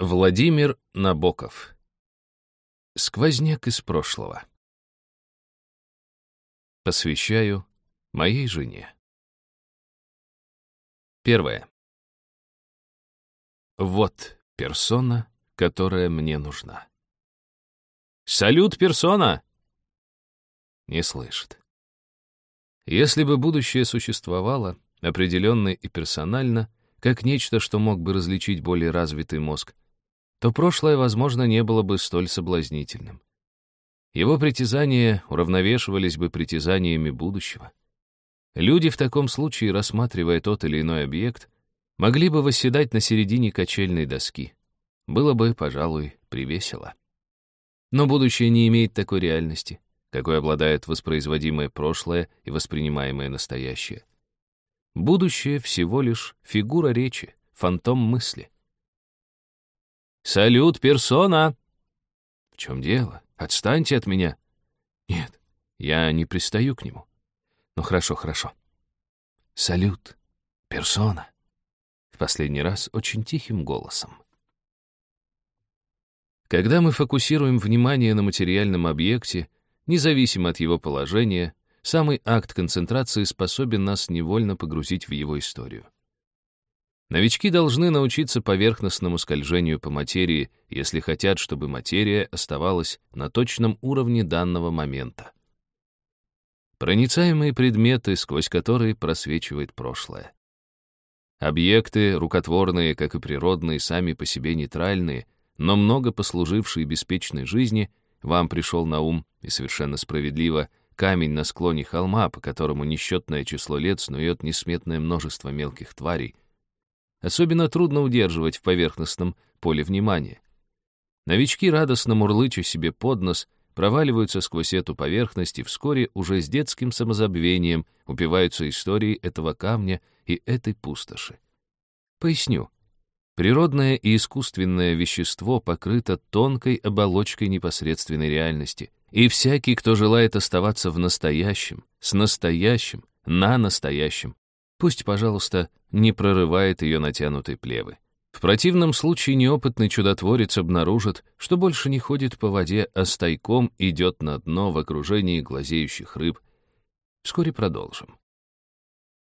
Владимир Набоков. Сквозняк из прошлого. Посвящаю моей жене. Первое. Вот персона, которая мне нужна. «Салют, персона!» Не слышит. Если бы будущее существовало, определенно и персонально, как нечто, что мог бы различить более развитый мозг, то прошлое, возможно, не было бы столь соблазнительным. Его притязания уравновешивались бы притязаниями будущего. Люди в таком случае, рассматривая тот или иной объект, могли бы восседать на середине качельной доски. Было бы, пожалуй, привесело. Но будущее не имеет такой реальности, какой обладает воспроизводимое прошлое и воспринимаемое настоящее. Будущее всего лишь фигура речи, фантом мысли — «Салют, персона!» «В чем дело? Отстаньте от меня!» «Нет, я не пристаю к нему». «Ну хорошо, хорошо». «Салют, персона!» В последний раз очень тихим голосом. Когда мы фокусируем внимание на материальном объекте, независимо от его положения, самый акт концентрации способен нас невольно погрузить в его историю. Новички должны научиться поверхностному скольжению по материи, если хотят, чтобы материя оставалась на точном уровне данного момента. Проницаемые предметы, сквозь которые просвечивает прошлое. Объекты, рукотворные, как и природные, сами по себе нейтральные, но много послужившие беспечной жизни, вам пришел на ум, и совершенно справедливо, камень на склоне холма, по которому несчетное число лет снует несметное множество мелких тварей — особенно трудно удерживать в поверхностном поле внимания. Новички, радостно мурлыча себе под нос, проваливаются сквозь эту поверхность и вскоре уже с детским самозабвением упиваются историей этого камня и этой пустоши. Поясню. Природное и искусственное вещество покрыто тонкой оболочкой непосредственной реальности, и всякий, кто желает оставаться в настоящем, с настоящим, на настоящем, Пусть, пожалуйста, не прорывает ее натянутой плевы. В противном случае неопытный чудотворец обнаружит, что больше не ходит по воде, а стайком идет на дно в окружении глазеющих рыб. Вскоре продолжим.